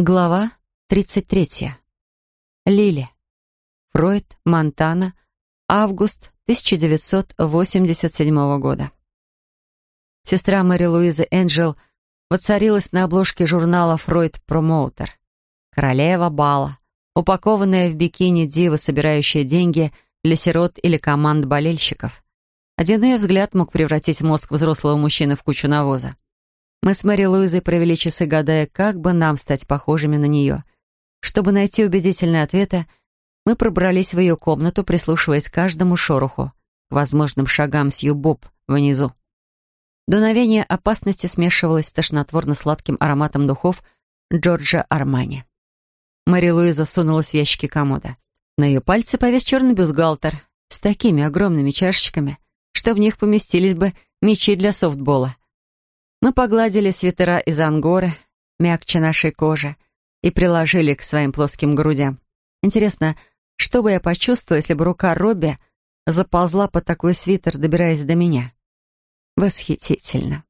Глава 33. Лили. Фройд, Монтана. Август 1987 года. Сестра Мэри Луизы Энджел воцарилась на обложке журнала «Фройд Промоутер». Королева бала, упакованная в бикини дива, собирающая деньги для сирот или команд болельщиков. Один ее взгляд мог превратить мозг взрослого мужчины в кучу навоза. Мы с Мэри Луизой провели часы, гадая, как бы нам стать похожими на нее. Чтобы найти убедительные ответы, мы пробрались в ее комнату, прислушиваясь к каждому шороху, к возможным шагам Сью Боб внизу. Дуновение опасности смешивалось с тошнотворно-сладким ароматом духов Джорджа Армани. Мэри Луиза сунулась в ящики комода. На ее пальце повес черный бюстгальтер с такими огромными чашечками, что в них поместились бы мячи для софтбола. Мы погладили свитера из ангоры, мягче нашей кожи, и приложили к своим плоским грудям. Интересно, что бы я почувствовала, если бы рука Робби заползла под такой свитер, добираясь до меня? Восхитительно.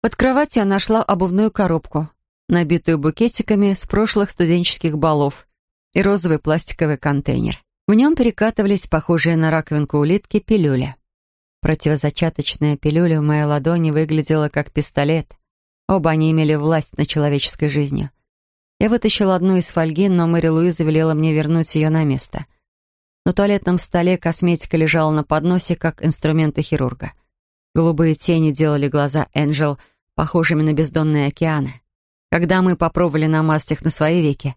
Под кроватью я нашла обувную коробку, набитую букетиками с прошлых студенческих балов, и розовый пластиковый контейнер. В нем перекатывались похожие на раковинку улитки пилюли. Противозачаточная пилюля в моей ладони выглядела как пистолет. Оба они имели власть над человеческой жизнью. Я вытащила одну из фольги, но Мэри Луиза велела мне вернуть ее на место. На туалетном столе косметика лежала на подносе, как инструменты хирурга. Голубые тени делали глаза Энджел похожими на бездонные океаны. Когда мы попробовали намазать их на свои веки,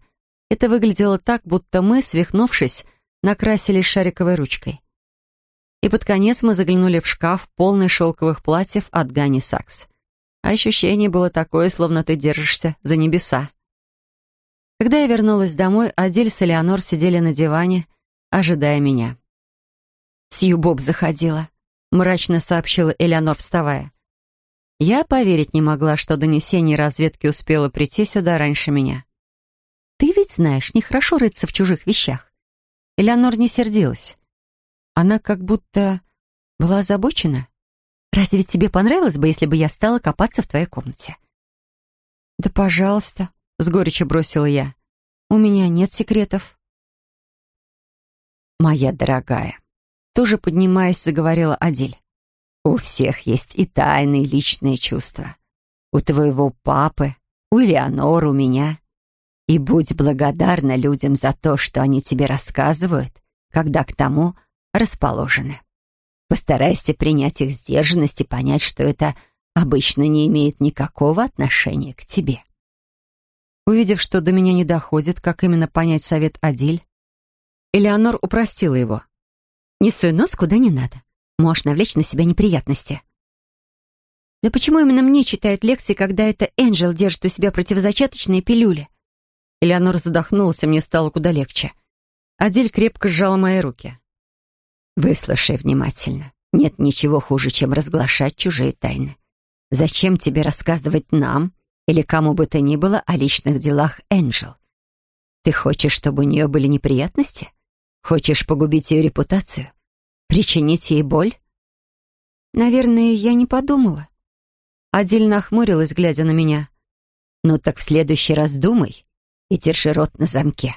это выглядело так, будто мы, свихнувшись, накрасились шариковой ручкой. И под конец мы заглянули в шкаф, полный шелковых платьев от Гани Сакс. Ощущение было такое, словно ты держишься за небеса. Когда я вернулась домой, Адель с Элеонор сидели на диване, ожидая меня. «Сью Боб заходила», — мрачно сообщила Элеонор, вставая. Я поверить не могла, что донесение разведки успело прийти сюда раньше меня. «Ты ведь знаешь, нехорошо рыться в чужих вещах». Элеонор не сердилась. Она как будто была озабочена. «Разве тебе понравилось бы, если бы я стала копаться в твоей комнате?» «Да, пожалуйста», — с горечью бросила я. «У меня нет секретов». «Моя дорогая», — тоже поднимаясь, заговорила Адель. «У всех есть и тайные личные чувства. У твоего папы, у Элеонор, у меня. И будь благодарна людям за то, что они тебе рассказывают, когда к тому расположены. Постарайся принять их сдержанность и понять, что это обычно не имеет никакого отношения к тебе. Увидев, что до меня не доходит, как именно понять совет Адиль, Элеонор упростила его. «Не суй нос куда не надо. Можешь навлечь на себя неприятности». «Да почему именно мне читают лекции, когда это Энджел держит у себя противозачаточные пилюли?» Элеонор задохнулась, и мне стало куда легче. Адиль крепко сжала мои руки. Выслушай внимательно. Нет ничего хуже, чем разглашать чужие тайны. Зачем тебе рассказывать нам или кому бы то ни было о личных делах Энджел? Ты хочешь, чтобы у нее были неприятности? Хочешь погубить ее репутацию? Причинить ей боль? Наверное, я не подумала. Адиль нахмурилась, глядя на меня. Ну так в следующий раз думай и держи рот на замке.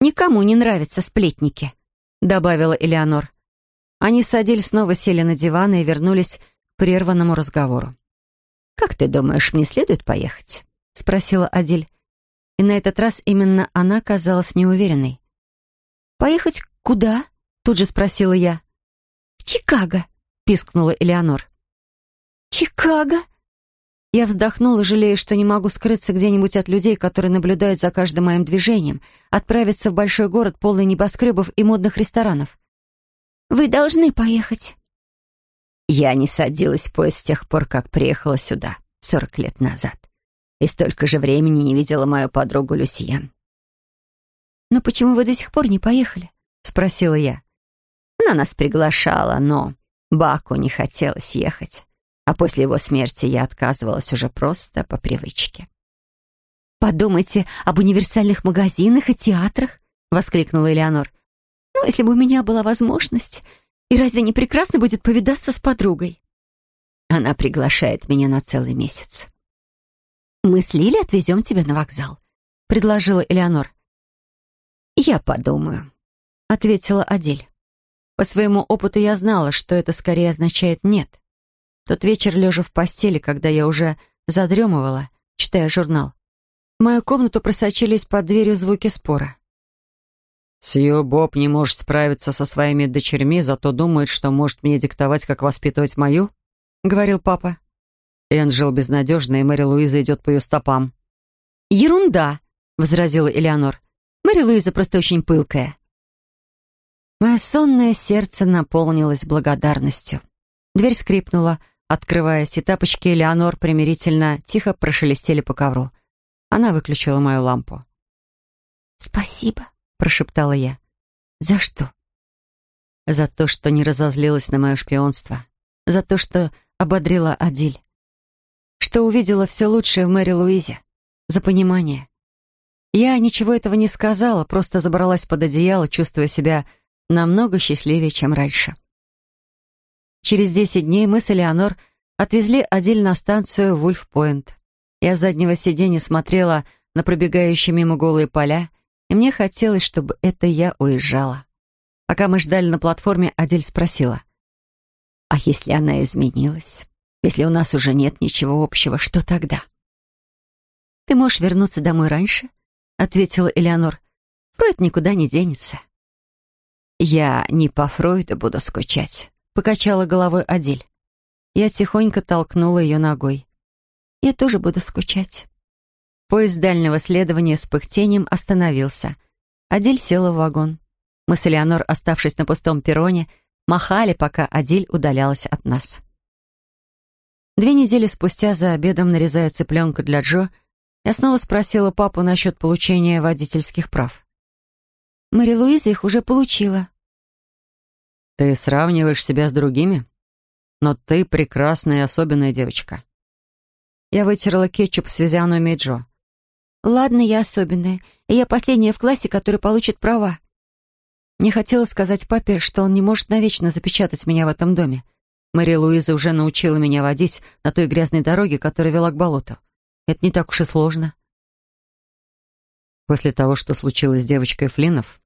Никому не нравятся сплетники, — добавила Элеонор. Они с Адель снова сели на диван и вернулись к прерванному разговору. «Как ты думаешь, мне следует поехать?» — спросила Адель. И на этот раз именно она казалась неуверенной. «Поехать куда?» — тут же спросила я. «В Чикаго», — пискнула Элеонор. «Чикаго?» Я вздохнула, жалея, что не могу скрыться где-нибудь от людей, которые наблюдают за каждым моим движением, отправиться в большой город, полный небоскребов и модных ресторанов. «Вы должны поехать». Я не садилась в поезд с тех пор, как приехала сюда, сорок лет назад. И столько же времени не видела мою подругу Люсьен. «Но почему вы до сих пор не поехали?» — спросила я. Она нас приглашала, но Баку не хотелось ехать а после его смерти я отказывалась уже просто по привычке. «Подумайте об универсальных магазинах и театрах», — воскликнула Элеонор. «Ну, если бы у меня была возможность, и разве не прекрасно будет повидаться с подругой?» Она приглашает меня на целый месяц. «Мы с Лили отвезем тебя на вокзал», — предложила Элеонор. «Я подумаю», — ответила Адель. По своему опыту я знала, что это скорее означает «нет». Тот вечер, лежа в постели, когда я уже задремывала, читая журнал, в мою комнату просочились под дверью звуки спора. «Сью Боб не может справиться со своими дочерьми, зато думает, что может мне диктовать, как воспитывать мою», — говорил папа. Энджел безнадежна, и Мэри Луиза идет по ее стопам. «Ерунда», — возразила Элеонор. «Мэри Луиза просто очень пылкая». Мое сонное сердце наполнилось благодарностью. Дверь скрипнула, открываясь, и тапочки Элеонор примирительно тихо прошелестели по ковру. Она выключила мою лампу. «Спасибо», — прошептала я. «За что?» «За то, что не разозлилась на мое шпионство. За то, что ободрила Адиль. Что увидела все лучшее в Мэри Луизе. За понимание. Я ничего этого не сказала, просто забралась под одеяло, чувствуя себя намного счастливее, чем раньше. Через десять дней мы с Элеонор отвезли Адиль на станцию Вульф-Пойнт. Я с заднего сиденья смотрела на пробегающие мимо голые поля, и мне хотелось, чтобы это я уезжала. Пока мы ждали на платформе, Адель спросила. «А если она изменилась? Если у нас уже нет ничего общего, что тогда?» «Ты можешь вернуться домой раньше?» — ответила Элеонор. «Фройд никуда не денется». «Я не по Фройду буду скучать», — покачала головой Адель. Я тихонько толкнула ее ногой. Я тоже буду скучать». Поезд дальнего следования с пыхтением остановился. Адель села в вагон. Мы с Элеонор, оставшись на пустом перроне, махали, пока Адель удалялась от нас. Две недели спустя за обедом, нарезая цыпленка для Джо, я снова спросила папу насчет получения водительских прав. Мари Луиза их уже получила. «Ты сравниваешь себя с другими? Но ты прекрасная и особенная девочка. Я вытерла кетчуп с физиономией Джо. «Ладно, я особенная, и я последняя в классе, которая получит права». Не хотела сказать папе, что он не может навечно запечатать меня в этом доме. Мэри Луиза уже научила меня водить на той грязной дороге, которая вела к болоту. Это не так уж и сложно. «После того, что случилось с девочкой Флинов,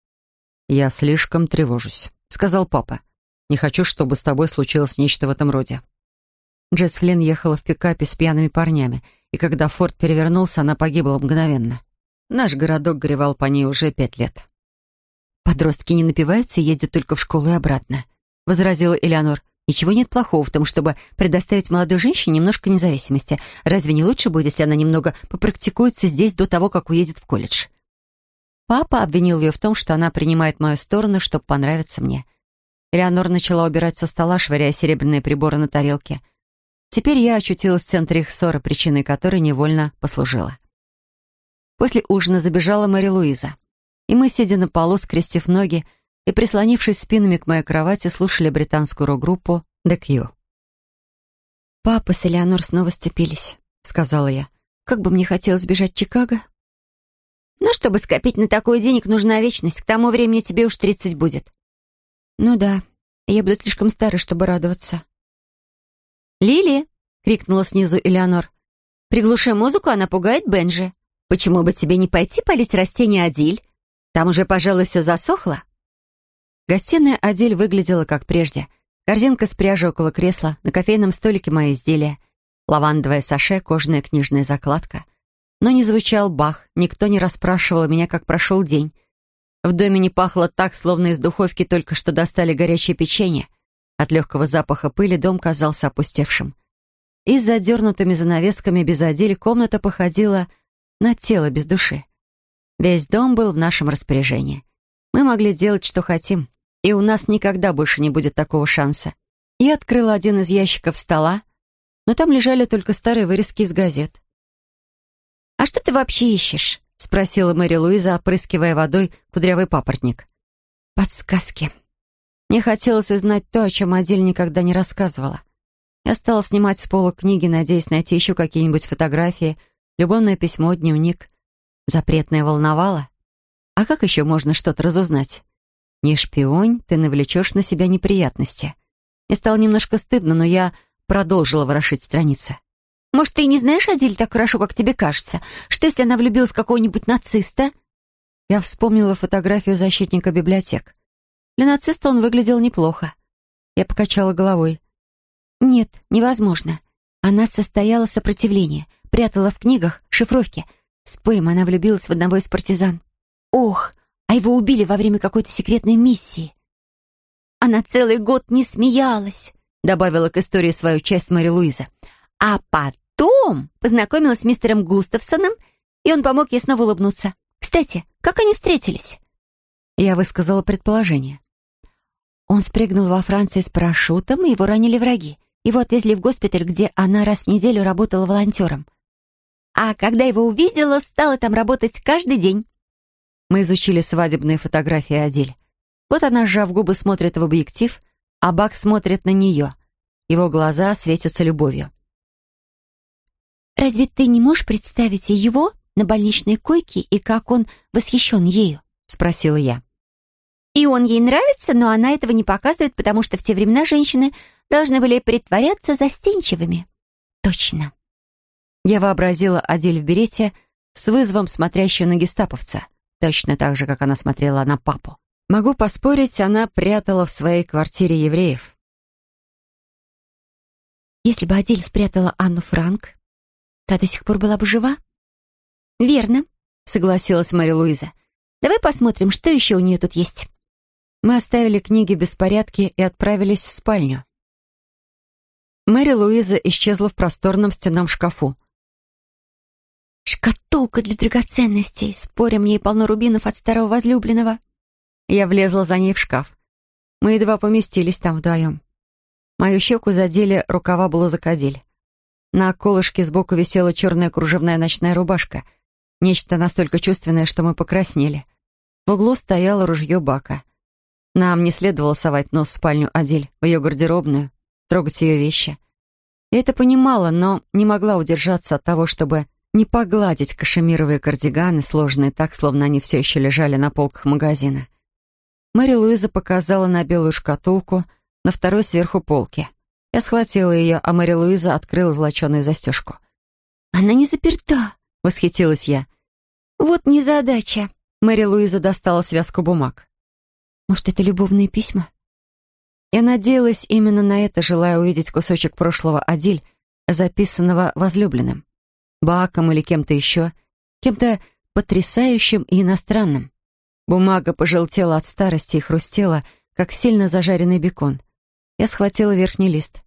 я слишком тревожусь», — сказал папа. «Не хочу, чтобы с тобой случилось нечто в этом роде». Джесс Флинн ехала в пикапе с пьяными парнями, и когда Форд перевернулся, она погибла мгновенно. Наш городок горевал по ней уже пять лет. «Подростки не напиваются и ездят только в школу и обратно», — возразила Элеонор. «Ничего нет плохого в том, чтобы предоставить молодой женщине немножко независимости. Разве не лучше будет, если она немного попрактикуется здесь до того, как уедет в колледж?» Папа обвинил ее в том, что она принимает мою сторону, чтобы понравиться мне. Элеонор начала убирать со стола, швыряя серебряные приборы на тарелке — Теперь я очутилась в центре их ссоры, причиной которой невольно послужила. После ужина забежала Мэри Луиза. И мы, сидя на полу, скрестив ноги и прислонившись спинами к моей кровати, слушали британскую рок-группу «The Q». «Папа с Элеонор снова сцепились», — сказала я. «Как бы мне хотелось бежать в Чикаго». «Ну, чтобы скопить на такой денег, нужна вечность. К тому времени тебе уж тридцать будет». «Ну да, я буду слишком старой, чтобы радоваться». «Лили!» — крикнула снизу Элеонор. «Приглуши музыку, она пугает Бенжи. Почему бы тебе не пойти полить растения Адиль? Там уже, пожалуй, все засохло». Гостиная Адиль выглядела как прежде. Корзинка с пряжей около кресла, на кофейном столике мои изделия, лавандовое саше, кожаная книжная закладка. Но не звучал бах, никто не расспрашивал меня, как прошел день. В доме не пахло так, словно из духовки только что достали горячее печенье. От легкого запаха пыли дом казался опустевшим. И с задернутыми занавесками без одели комната походила на тело без души. Весь дом был в нашем распоряжении. Мы могли делать, что хотим, и у нас никогда больше не будет такого шанса. Я открыла один из ящиков стола, но там лежали только старые вырезки из газет. «А что ты вообще ищешь?» — спросила Мэри Луиза, опрыскивая водой кудрявый папоротник. «Подсказки», мне хотелось узнать то, о чем Адель никогда не рассказывала. Я стала снимать с пола книги, надеясь найти еще какие-нибудь фотографии, любовное письмо, дневник. Запретное волновало. А как еще можно что-то разузнать? Не шпионь, ты навлечешь на себя неприятности. Мне стало немножко стыдно, но я продолжила ворошить страницы. Может, ты и не знаешь Адель так хорошо, как тебе кажется? Что, если она влюбилась в какого-нибудь нациста?» Я вспомнила фотографию защитника библиотек. Для нациста он выглядел неплохо. Я покачала головой. «Нет, невозможно. Она состояла в сопротивлении, прятала в книгах шифровки. Спорим, она влюбилась в одного из партизан. Ох, а его убили во время какой-то секретной миссии. Она целый год не смеялась», — добавила к истории свою часть Мэри Луиза. «А потом познакомилась с мистером Густавсоном, и он помог ей снова улыбнуться. Кстати, как они встретились?» Я высказала предположение. Он спрыгнул во Франции с парашютом, и его ранили враги. Его отвезли в госпиталь, где она раз в неделю работала волонтером. А когда его увидела, стала там работать каждый день. Мы изучили свадебные фотографии Адиль. Вот она, сжав губы, смотрит в объектив, а Бак смотрит на нее. Его глаза светятся любовью. «Разве ты не можешь представить его на больничной койке и как он восхищен ею?» — спросила я. «И он ей нравится, но она этого не показывает, потому что в те времена женщины должны были притворяться застенчивыми». «Точно». Я вообразила Адель в берете с вызовом смотрящую на гестаповца, точно так же, как она смотрела на папу. Могу поспорить, она прятала в своей квартире евреев. Если бы Адель спрятала Анну Франк, та до сих пор была бы жива? «Верно», — согласилась Мэри Луиза. «Давай посмотрим, что еще у нее тут есть». Мы оставили книги в беспорядке и отправились в спальню. Мэри Луиза исчезла в просторном стенном шкафу. «Шкатулка для драгоценностей. Спорим, мне полно рубинов от старого возлюбленного». Я влезла за ней в шкаф. Мы едва поместились там вдвоем. Мою щеку задели рукава блузок-адель. На колышке сбоку висела черная кружевная ночная рубашка — Нечто настолько чувственное, что мы покраснели. В углу стояло ружье Бака. Нам не следовало совать нос в спальню Адиль, в ее гардеробную, трогать ее вещи. Я это понимала, но не могла удержаться от того, чтобы не погладить кашемировые кардиганы, сложенные так, словно они все еще лежали на полках магазина. Мэри Луиза показала на белую шкатулку на второй сверху полке. Я схватила ее, а Мэри Луиза открыла золоченую застежку. «Она не заперта!» — восхитилась я. «Вот незадача!» Мэри Луиза достала связку бумаг. «Может, это любовные письма?» Я надеялась именно на это, желая увидеть кусочек прошлого Адиль, записанного возлюбленным. Баком или кем-то еще, кем-то потрясающим и иностранным. Бумага пожелтела от старости и хрустела, как сильно зажаренный бекон. Я схватила верхний лист.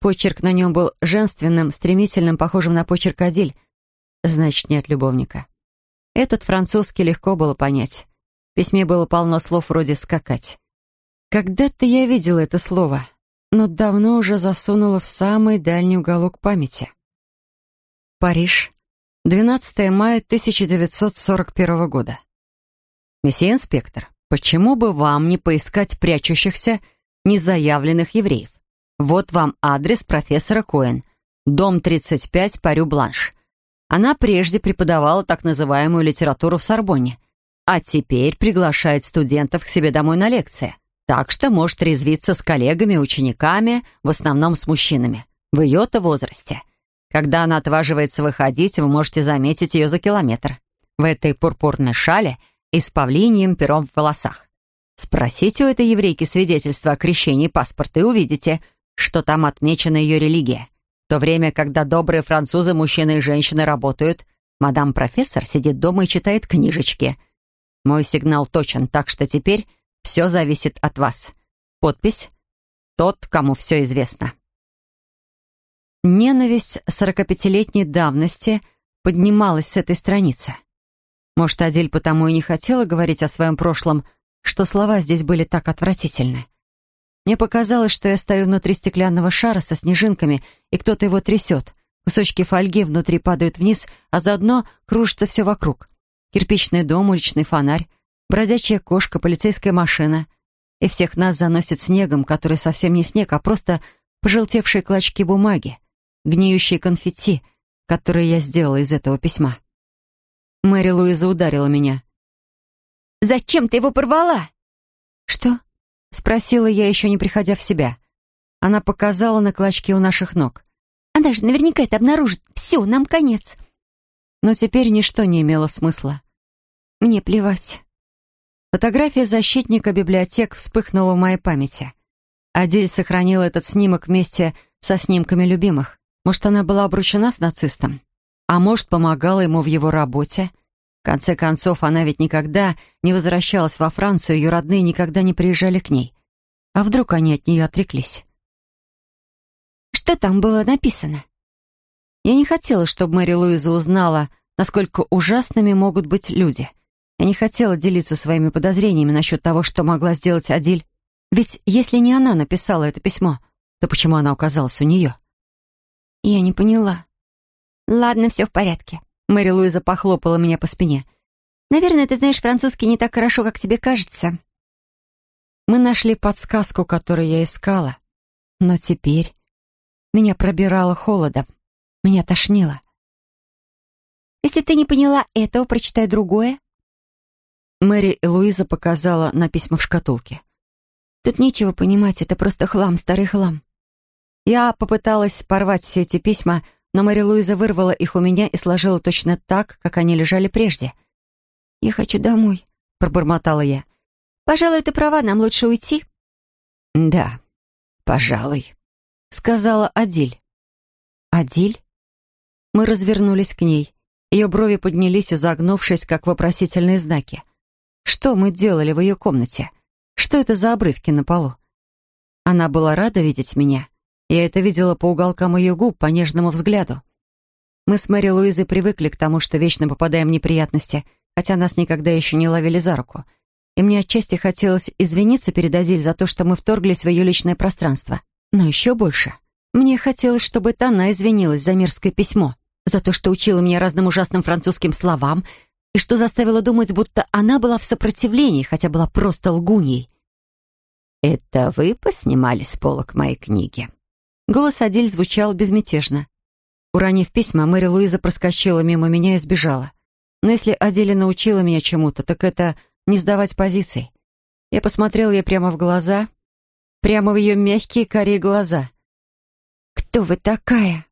Почерк на нем был женственным, стремительным, похожим на почерк Адиль, значит, не от любовника. Этот французский легко было понять. В письме было полно слов вроде «скакать». Когда-то я видела это слово, но давно уже засунула в самый дальний уголок памяти. Париж, 12 мая 1941 года. «Месье инспектор, почему бы вам не поискать прячущихся, незаявленных евреев? Вот вам адрес профессора Коэн, дом 35, Парю-Бланш. Она прежде преподавала так называемую литературу в Сорбонне, а теперь приглашает студентов к себе домой на лекции. Так что может резвиться с коллегами, учениками, в основном с мужчинами, в ее-то возрасте. Когда она отваживается выходить, вы можете заметить ее за километр. В этой пурпурной шале и с павлиньем пером в волосах. Спросите у этой еврейки свидетельство о крещении паспорта и увидите, что там отмечена ее религия. В то время, когда добрые французы, мужчины и женщины работают, мадам-профессор сидит дома и читает книжечки. Мой сигнал точен, так что теперь все зависит от вас. Подпись «Тот, кому все известно». Ненависть сорокапятилетней давности поднималась с этой страницы. Может, Адель потому и не хотела говорить о своем прошлом, что слова здесь были так отвратительны. Мне показалось, что я стою внутри стеклянного шара со снежинками, и кто-то его трясет. Кусочки фольги внутри падают вниз, а заодно кружится все вокруг. Кирпичный дом, уличный фонарь, бродячая кошка, полицейская машина. И всех нас заносит снегом, который совсем не снег, а просто пожелтевшие клочки бумаги, гниющие конфетти, которые я сделала из этого письма. Мэри Луиза ударила меня. «Зачем ты его порвала?» «Что?» — спросила я, еще не приходя в себя. Она показала на клочки у наших ног. Она же наверняка это обнаружит. Все, нам конец. Но теперь ничто не имело смысла. Мне плевать. Фотография защитника библиотек вспыхнула в моей памяти. Адель сохранила этот снимок вместе со снимками любимых. Может, она была обручена с нацистом? А может, помогала ему в его работе? Конце концов, она ведь никогда не возвращалась во Францию, ее родные никогда не приезжали к ней. А вдруг они от нее отреклись? Что там было написано? Я не хотела, чтобы Мэри Луиза узнала, насколько ужасными могут быть люди. Я не хотела делиться своими подозрениями насчет того, что могла сделать Адиль. Ведь если не она написала это письмо, то почему она оказалась у нее? Я не поняла. Ладно, все в порядке. Мэри Луиза похлопала меня по спине. Наверное, ты знаешь французский не так хорошо, как тебе кажется. Мы нашли подсказку, которую я искала. Но теперь меня пробирало холодом. Меня тошнило. Если ты не поняла этого, прочитай другое. Мэри Луиза показала на письма в шкатулке. Тут нечего понимать, это просто хлам, старый хлам. Я попыталась порвать все эти письма, но Мэри Луиза вырвала их у меня и сложила точно так, как они лежали прежде. «Я хочу домой», — пробормотала я. «Пожалуй, ты права, нам лучше уйти». «Да, пожалуй», — сказала Адиль. «Адиль?» Мы развернулись к ней. Ее брови поднялись, изогнувшись, как вопросительные знаки. Что мы делали в ее комнате? Что это за обрывки на полу? Она была рада видеть меня. Я это видела по уголкам ее губ, по нежному взгляду. Мы с Мэри Луизой привыкли к тому, что вечно попадаем в неприятности, хотя нас никогда еще не ловили за руку. И мне отчасти хотелось извиниться перед Азиль за то, что мы вторглись в ее личное пространство. Но еще больше. Мне хотелось, чтобы это она извинилась за мерзкое письмо, за то, что учила меня разным ужасным французским словам, и что заставило думать, будто она была в сопротивлении, хотя была просто лгуньей. «Это вы поснимали с полок моей книги?» Голос Адиль звучал безмятежно. Уронив письма, Мэри Луиза проскочила мимо меня и сбежала. Но если Аделя научила меня чему-то, так это не сдавать позиций. Я посмотрел ей прямо в глаза, прямо в ее мягкие карие глаза. «Кто вы такая?»